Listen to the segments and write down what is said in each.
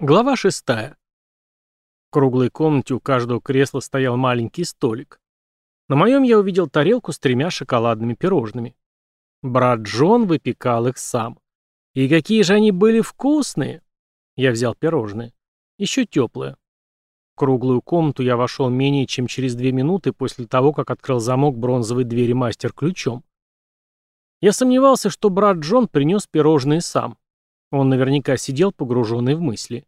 Глава шестая. В круглой комнате у каждого кресла стоял маленький столик. На моем я увидел тарелку с тремя шоколадными пирожными. Брат Джон выпекал их сам. И какие же они были вкусные! Я взял пирожные. Еще теплые. В круглую комнату я вошел менее чем через две минуты после того, как открыл замок бронзовой двери мастер ключом. Я сомневался, что брат Джон принес пирожные сам. Он наверняка сидел погруженный в мысли.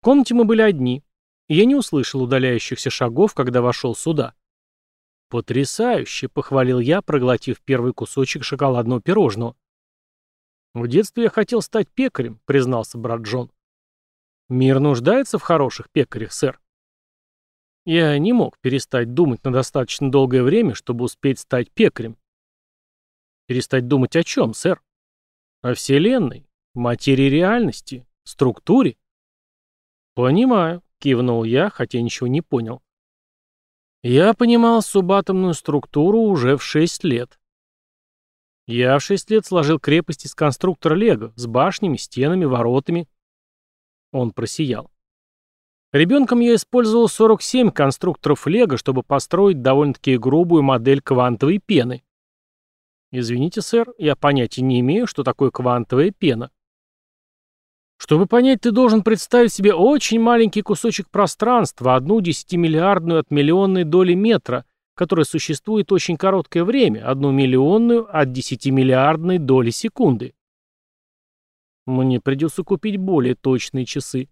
В комнате мы были одни, я не услышал удаляющихся шагов, когда вошел сюда. «Потрясающе!» — похвалил я, проглотив первый кусочек шоколадного пирожного. «В детстве я хотел стать пекарем», — признался брат Джон. «Мир нуждается в хороших пекарях, сэр». Я не мог перестать думать на достаточно долгое время, чтобы успеть стать пекарем. Перестать думать о чем, сэр? О Вселенной, материи реальности, структуре. Понимаю, кивнул я, хотя ничего не понял. Я понимал субатомную структуру уже в шесть лет. Я в шесть лет сложил крепость из конструктора Лего с башнями, стенами, воротами. Он просиял. Ребенком я использовал 47 конструкторов Лего, чтобы построить довольно-таки грубую модель квантовой пены. Извините, сэр, я понятия не имею, что такое квантовая пена. Чтобы понять, ты должен представить себе очень маленький кусочек пространства, одну десятимиллиардную от миллионной доли метра, которая существует очень короткое время, одну миллионную от десятимиллиардной доли секунды. Мне придется купить более точные часы.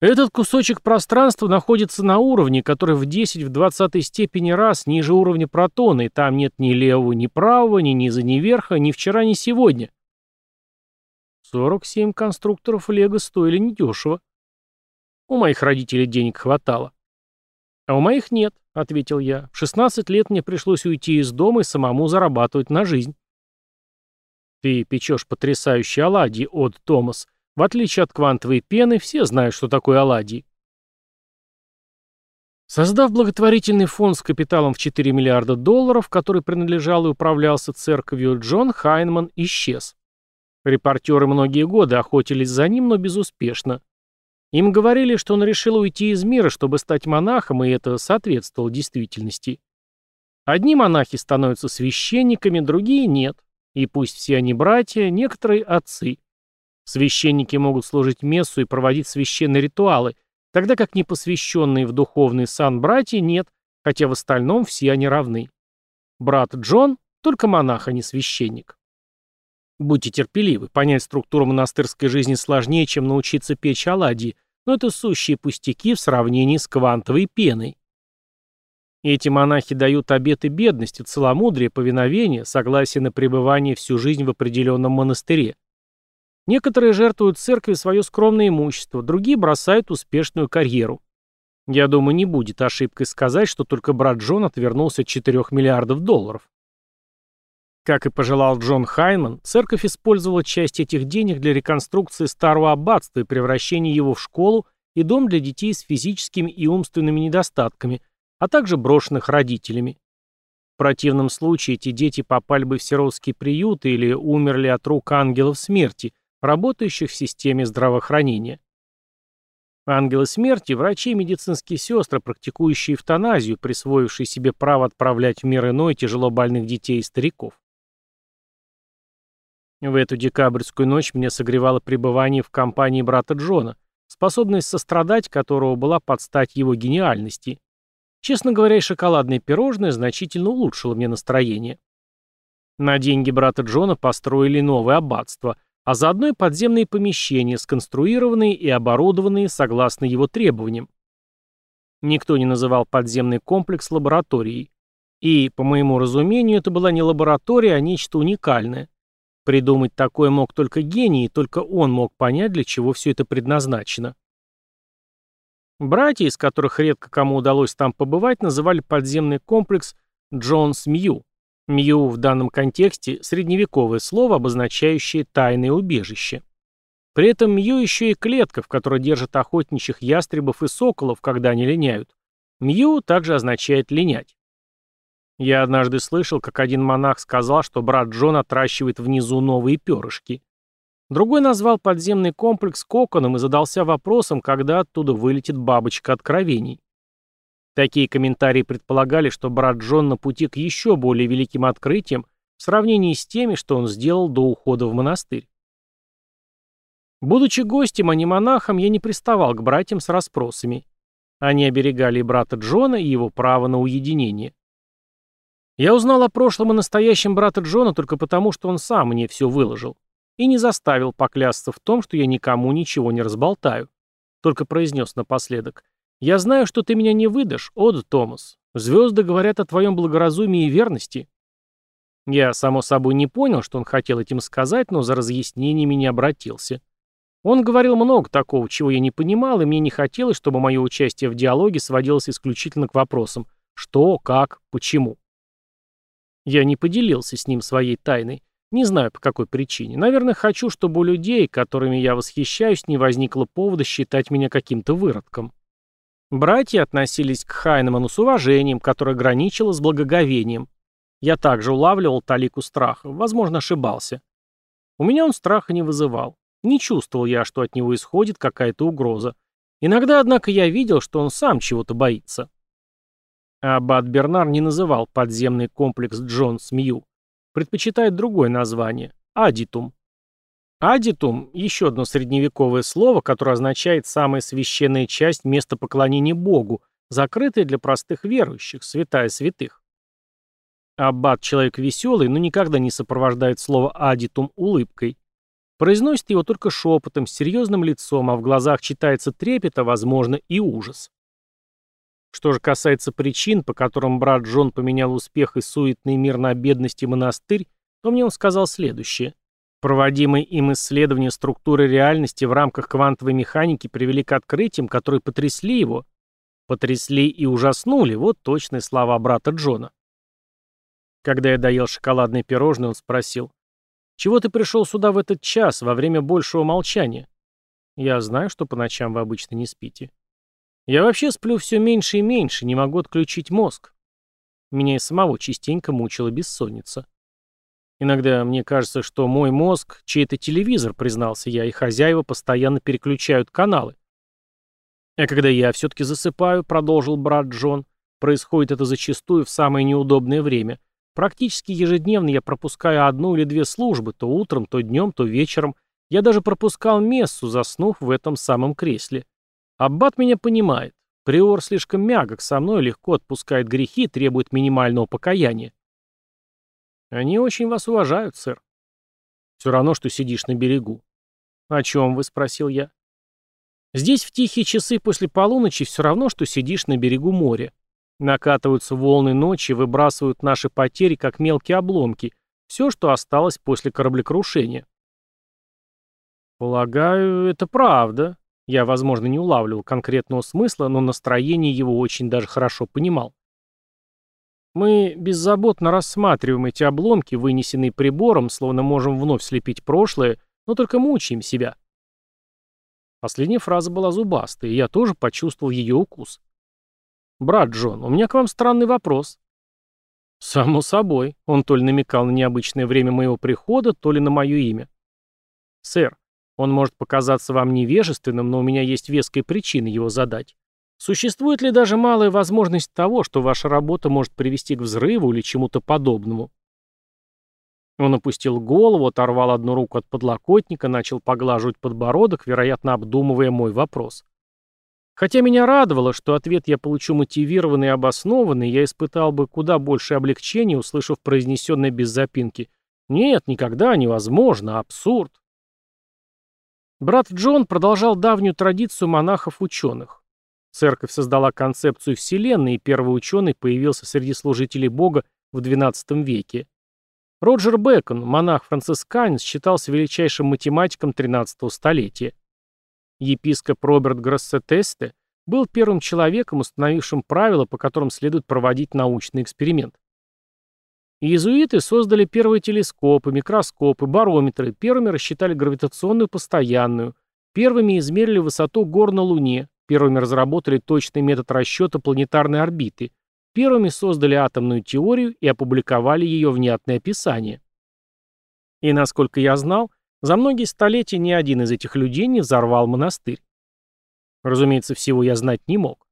Этот кусочек пространства находится на уровне, который в 10 в 20 степени раз ниже уровня протона, и там нет ни левого, ни правого, ни низа, ни верха, ни вчера, ни сегодня. 47 конструкторов Лего стоили недешево. У моих родителей денег хватало. А у моих нет, ответил я. В 16 лет мне пришлось уйти из дома и самому зарабатывать на жизнь. Ты печешь потрясающие оладьи, от Томас. В отличие от квантовой пены, все знают, что такое оладьи. Создав благотворительный фонд с капиталом в 4 миллиарда долларов, который принадлежал и управлялся церковью, Джон Хайнман исчез. Репортеры многие годы охотились за ним, но безуспешно. Им говорили, что он решил уйти из мира, чтобы стать монахом, и это соответствовало действительности. Одни монахи становятся священниками, другие нет. И пусть все они братья, некоторые отцы. Священники могут служить мессу и проводить священные ритуалы, тогда как непосвященные в духовный сан братья нет, хотя в остальном все они равны. Брат Джон – только монах, а не священник. Будьте терпеливы, понять структуру монастырской жизни сложнее, чем научиться печь оладьи, но это сущие пустяки в сравнении с квантовой пеной. Эти монахи дают обеты бедности, целомудрия, повиновения, согласие на пребывание всю жизнь в определенном монастыре. Некоторые жертвуют церкви свое скромное имущество, другие бросают успешную карьеру. Я думаю, не будет ошибкой сказать, что только брат Джон отвернулся от 4 миллиардов долларов. Как и пожелал Джон Хайнман, церковь использовала часть этих денег для реконструкции старого аббатства и превращения его в школу и дом для детей с физическими и умственными недостатками, а также брошенных родителями. В противном случае эти дети попали бы в сиротский приют или умерли от рук ангелов смерти, работающих в системе здравоохранения. Ангелы смерти – врачи и медицинские сестры, практикующие эвтаназию, присвоившие себе право отправлять в мир иной тяжело больных детей и стариков. В эту декабрьскую ночь мне согревало пребывание в компании брата Джона, способность сострадать которого была под стать его гениальности. Честно говоря, и шоколадное пирожное значительно улучшило мне настроение. На деньги брата Джона построили новое аббатство, а заодно и подземные помещения, сконструированные и оборудованные согласно его требованиям. Никто не называл подземный комплекс лабораторией. И, по моему разумению, это была не лаборатория, а нечто уникальное. Придумать такое мог только гений, и только он мог понять, для чего все это предназначено. Братья, из которых редко кому удалось там побывать, называли подземный комплекс Джонс Мью. Мью в данном контексте – средневековое слово, обозначающее тайное убежище. При этом Мью еще и клетка, в которой держат охотничьих ястребов и соколов, когда они линяют. Мью также означает «линять». Я однажды слышал, как один монах сказал, что брат Джон отращивает внизу новые перышки. Другой назвал подземный комплекс коконом и задался вопросом, когда оттуда вылетит бабочка откровений. Такие комментарии предполагали, что брат Джон на пути к еще более великим открытиям в сравнении с теми, что он сделал до ухода в монастырь. Будучи гостем, а не монахом, я не приставал к братьям с расспросами. Они оберегали и брата Джона, и его право на уединение. Я узнал о прошлом и настоящем брата Джона только потому, что он сам мне все выложил. И не заставил поклясться в том, что я никому ничего не разболтаю. Только произнес напоследок. «Я знаю, что ты меня не выдашь, Ода Томас. Звезды говорят о твоем благоразумии и верности». Я, само собой, не понял, что он хотел этим сказать, но за разъяснениями не обратился. Он говорил много такого, чего я не понимал, и мне не хотелось, чтобы мое участие в диалоге сводилось исключительно к вопросам «что», «как», «почему». Я не поделился с ним своей тайной. Не знаю, по какой причине. Наверное, хочу, чтобы у людей, которыми я восхищаюсь, не возникло повода считать меня каким-то выродком. Братья относились к Хайнеману с уважением, которое граничило с благоговением. Я также улавливал талику страха, возможно, ошибался. У меня он страха не вызывал. Не чувствовал я, что от него исходит какая-то угроза. Иногда, однако, я видел, что он сам чего-то боится. Аббат Бернар не называл подземный комплекс Джон Смью. Предпочитает другое название – Адитум. Адитум – еще одно средневековое слово, которое означает «самая священная часть места поклонения Богу», закрытая для простых верующих, святая святых. Аббат – человек веселый, но никогда не сопровождает слово «адитум» улыбкой. Произносит его только шепотом, серьезным лицом, а в глазах читается трепет, а, возможно, и ужас. Что же касается причин, по которым брат Джон поменял успех и суетный мир на бедность и монастырь, то мне он сказал следующее – Проводимые им исследования структуры реальности в рамках квантовой механики привели к открытиям, которые потрясли его. Потрясли и ужаснули, вот точные слова брата Джона. Когда я доел шоколадный пирожный, он спросил, «Чего ты пришел сюда в этот час, во время большего молчания?» «Я знаю, что по ночам вы обычно не спите». «Я вообще сплю все меньше и меньше, не могу отключить мозг». Меня и самого частенько мучила бессонница. Иногда мне кажется, что мой мозг — чей-то телевизор, признался я, и хозяева постоянно переключают каналы. А когда я все-таки засыпаю, продолжил брат Джон, происходит это зачастую в самое неудобное время. Практически ежедневно я пропускаю одну или две службы, то утром, то днем, то вечером. Я даже пропускал мессу, заснув в этом самом кресле. Аббат меня понимает. Приор слишком мягок со мной, легко отпускает грехи, требует минимального покаяния. Они очень вас уважают, сэр. Все равно, что сидишь на берегу. О чем вы, спросил я. Здесь в тихие часы после полуночи все равно, что сидишь на берегу моря. Накатываются волны ночи, выбрасывают наши потери, как мелкие обломки, все, что осталось после кораблекрушения. Полагаю, это правда. Я, возможно, не улавливал конкретного смысла, но настроение его очень даже хорошо понимал. Мы беззаботно рассматриваем эти обломки, вынесенные прибором, словно можем вновь слепить прошлое, но только мучаем себя. Последняя фраза была зубастой, и я тоже почувствовал ее укус. «Брат Джон, у меня к вам странный вопрос». «Само собой», — он то ли намекал на необычное время моего прихода, то ли на мое имя. «Сэр, он может показаться вам невежественным, но у меня есть веская причина его задать. Существует ли даже малая возможность того, что ваша работа может привести к взрыву или чему-то подобному? Он опустил голову, оторвал одну руку от подлокотника, начал поглаживать подбородок, вероятно, обдумывая мой вопрос. Хотя меня радовало, что ответ я получу мотивированный и обоснованный, я испытал бы куда больше облегчения, услышав произнесенное без запинки «Нет, никогда невозможно, абсурд». Брат Джон продолжал давнюю традицию монахов-ученых. Церковь создала концепцию Вселенной, и первый ученый появился среди служителей Бога в XII веке. Роджер Бэкон, монах-францисканец, считался величайшим математиком XIII столетия. Епископ Роберт Гроссетесте был первым человеком, установившим правила, по которым следует проводить научный эксперимент. Иезуиты создали первые телескопы, микроскопы, барометры, первыми рассчитали гравитационную постоянную, первыми измерили высоту гор на Луне, Первыми разработали точный метод расчета планетарной орбиты. Первыми создали атомную теорию и опубликовали ее внятное описание. И насколько я знал, За многие столетия ни один из этих людей не взорвал монастырь. Разумеется, всего я знать не мог.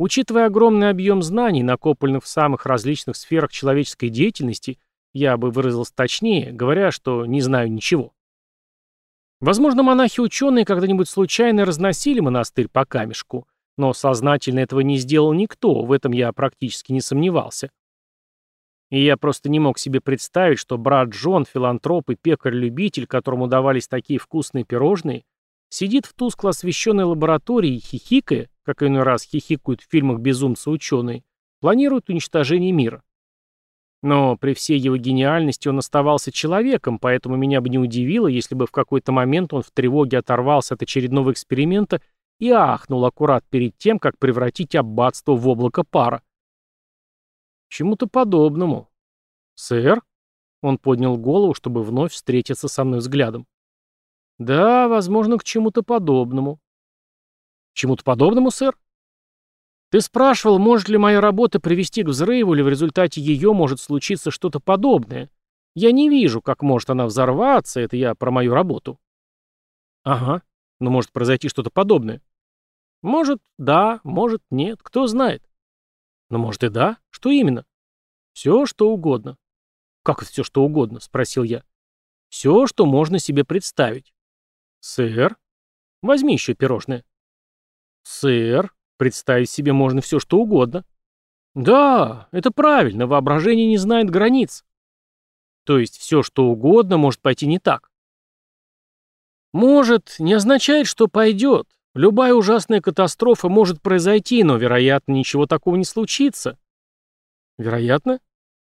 Учитывая огромный объем знаний, накопленных в самых различных сферах человеческой деятельности, я бы выразился точнее, говоря, что не знаю ничего. Возможно, монахи-ученые когда-нибудь случайно разносили монастырь по камешку, но сознательно этого не сделал никто, в этом я практически не сомневался. И я просто не мог себе представить, что брат Джон, филантроп и пекарь-любитель, которому давались такие вкусные пирожные, сидит в тускло освещенной лаборатории и хихикая, как иной раз хихикают в фильмах безумцы-ученые, планирует уничтожение мира. Но при всей его гениальности он оставался человеком, поэтому меня бы не удивило, если бы в какой-то момент он в тревоге оторвался от очередного эксперимента и ахнул аккурат перед тем, как превратить аббатство в облако пара. Чему-то подобному. Сэр? Он поднял голову, чтобы вновь встретиться со мной взглядом. Да, возможно, к чему-то подобному. Чему-то подобному, сэр? Ты спрашивал, может ли моя работа привести к взрыву, или в результате ее может случиться что-то подобное. Я не вижу, как может она взорваться, это я про мою работу. Ага, но может произойти что-то подобное. Может, да, может, нет, кто знает. Но может и да. Что именно? Все, что угодно. Как все, что угодно? Спросил я. Все, что можно себе представить. Сэр? Возьми еще пирожное. Сэр? Представить себе можно все, что угодно. Да, это правильно, воображение не знает границ. То есть все, что угодно, может пойти не так. Может, не означает, что пойдет. Любая ужасная катастрофа может произойти, но, вероятно, ничего такого не случится. Вероятно?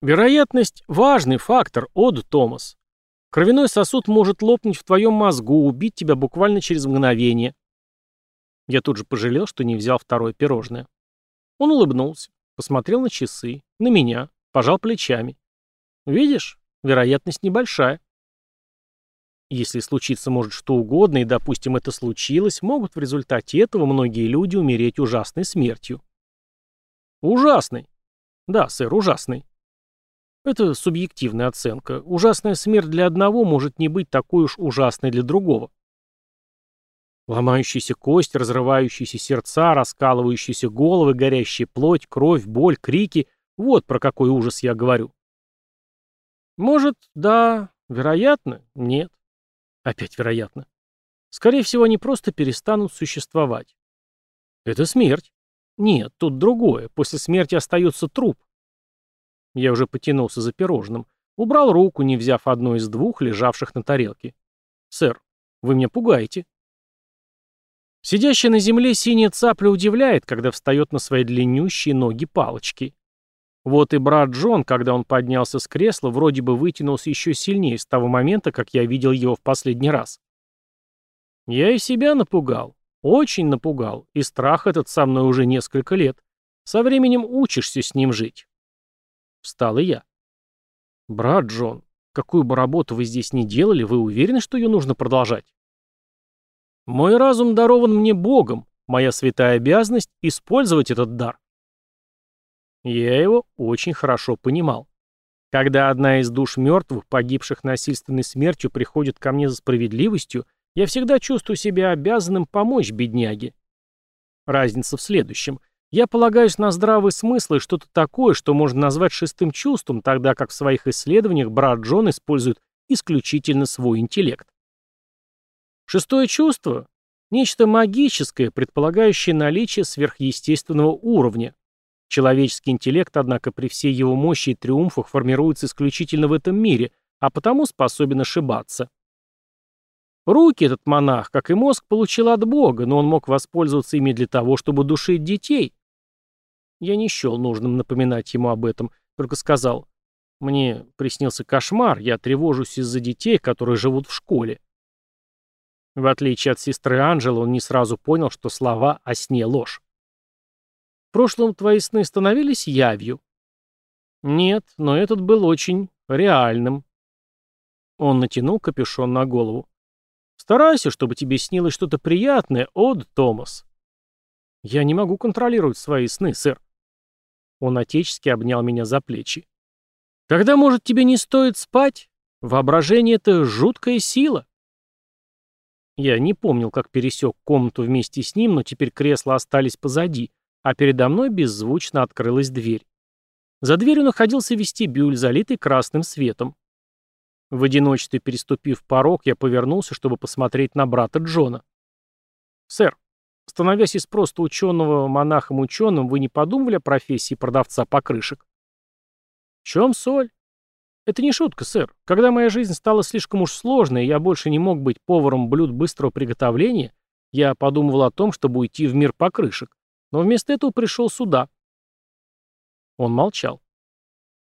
Вероятность – важный фактор, Од Томас. Кровяной сосуд может лопнуть в твоем мозгу, убить тебя буквально через мгновение. Я тут же пожалел, что не взял второе пирожное. Он улыбнулся, посмотрел на часы, на меня, пожал плечами. Видишь, вероятность небольшая. Если случиться может что угодно, и, допустим, это случилось, могут в результате этого многие люди умереть ужасной смертью. Ужасной. Да, сэр, ужасной. Это субъективная оценка. Ужасная смерть для одного может не быть такой уж ужасной для другого. Ломающиеся кости, разрывающиеся сердца, раскалывающиеся головы, горящая плоть, кровь, боль, крики — вот про какой ужас я говорю. Может, да, вероятно, нет. Опять вероятно. Скорее всего, они просто перестанут существовать. Это смерть. Нет, тут другое. После смерти остается труп. Я уже потянулся за пирожным. Убрал руку, не взяв одно из двух, лежавших на тарелке. «Сэр, вы меня пугаете». Сидящая на земле синяя цапля удивляет, когда встает на свои длиннющие ноги палочки. Вот и брат Джон, когда он поднялся с кресла, вроде бы вытянулся еще сильнее с того момента, как я видел его в последний раз. Я и себя напугал. Очень напугал. И страх этот со мной уже несколько лет. Со временем учишься с ним жить. Встал и я. Брат Джон, какую бы работу вы здесь ни делали, вы уверены, что ее нужно продолжать? Мой разум дарован мне Богом. Моя святая обязанность — использовать этот дар. Я его очень хорошо понимал. Когда одна из душ мертвых, погибших насильственной смертью, приходит ко мне за справедливостью, я всегда чувствую себя обязанным помочь бедняге. Разница в следующем. Я полагаюсь на здравый смысл и что-то такое, что можно назвать шестым чувством, тогда как в своих исследованиях брат Джон использует исключительно свой интеллект. Шестое чувство – нечто магическое, предполагающее наличие сверхъестественного уровня. Человеческий интеллект, однако, при всей его мощи и триумфах формируется исключительно в этом мире, а потому способен ошибаться. Руки этот монах, как и мозг, получил от Бога, но он мог воспользоваться ими для того, чтобы душить детей. Я не счел нужным напоминать ему об этом, только сказал, «Мне приснился кошмар, я тревожусь из-за детей, которые живут в школе». В отличие от сестры Анжелы, он не сразу понял, что слова о сне ложь прошлом твои сны становились явью?» «Нет, но этот был очень реальным». Он натянул капюшон на голову. «Старайся, чтобы тебе снилось что-то приятное, Од Томас». «Я не могу контролировать свои сны, сэр». Он отечески обнял меня за плечи. «Когда, может, тебе не стоит спать? Воображение — это жуткая сила. Я не помнил, как пересек комнату вместе с ним, но теперь кресла остались позади, а передо мной беззвучно открылась дверь. За дверью находился вестибюль, залитый красным светом. В одиночестве переступив порог, я повернулся, чтобы посмотреть на брата Джона. «Сэр, становясь из просто ученого монахом-ученым, вы не подумали о профессии продавца покрышек?» «В чем соль?» «Это не шутка, сэр. Когда моя жизнь стала слишком уж сложной, и я больше не мог быть поваром блюд быстрого приготовления, я подумывал о том, чтобы уйти в мир покрышек. Но вместо этого пришел сюда». Он молчал.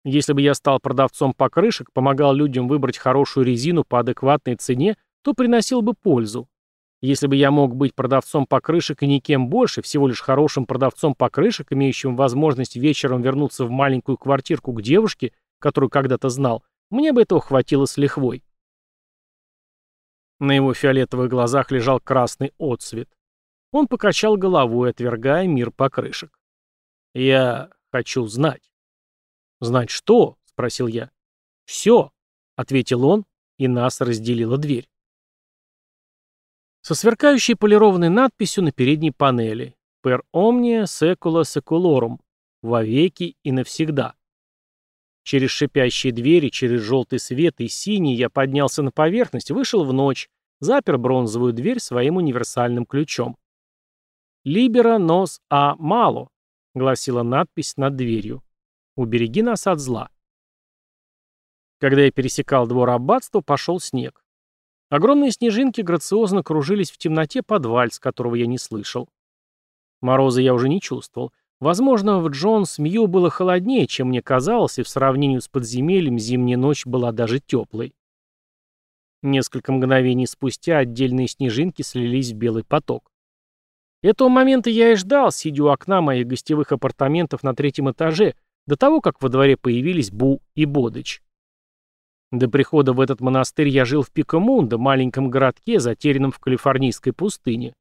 Если бы я стал продавцом покрышек, помогал людям выбрать хорошую резину по адекватной цене, то приносил бы пользу. Если бы я мог быть продавцом покрышек и никем больше, всего лишь хорошим продавцом покрышек, имеющим возможность вечером вернуться в маленькую квартирку к девушке, которую когда-то знал, мне бы этого хватило с лихвой. На его фиолетовых глазах лежал красный отсвет. Он покачал головой, отвергая мир покрышек. «Я хочу знать». «Знать что?» — спросил я. «Все», — ответил он, и нас разделила дверь. Со сверкающей полированной надписью на передней панели «Per omnia secula seculorum» — «Вовеки и навсегда». Через шипящие двери, через желтый свет и синий я поднялся на поверхность, вышел в ночь, запер бронзовую дверь своим универсальным ключом. «Libera nos a malo», — гласила надпись над дверью. Убереги нас от зла. Когда я пересекал двор аббатства, пошел снег. Огромные снежинки грациозно кружились в темноте под вальс, которого я не слышал. Мороза я уже не чувствовал. Возможно, в Джонс Мью было холоднее, чем мне казалось, и в сравнении с подземельем зимняя ночь была даже теплой. Несколько мгновений спустя отдельные снежинки слились в белый поток. Этого момента я и ждал, сидя у окна моих гостевых апартаментов на третьем этаже, до того, как во дворе появились Бу и Бодыч. До прихода в этот монастырь я жил в Пикамунда, маленьком городке, затерянном в калифорнийской пустыне.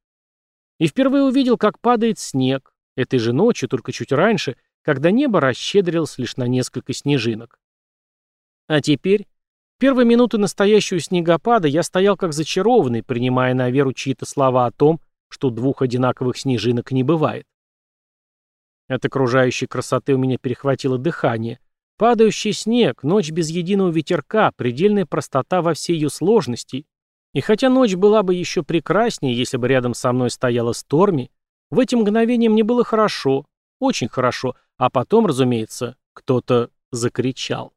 И впервые увидел, как падает снег, этой же ночью, только чуть раньше, когда небо расщедрилось лишь на несколько снежинок. А теперь, в первые минуты настоящего снегопада, я стоял как зачарованный, принимая на веру чьи-то слова о том, что двух одинаковых снежинок не бывает. От окружающей красоты у меня перехватило дыхание. Падающий снег, ночь без единого ветерка, предельная простота во всей ее сложности. И хотя ночь была бы еще прекраснее, если бы рядом со мной стояла Сторми, в эти мгновения мне было хорошо, очень хорошо, а потом, разумеется, кто-то закричал.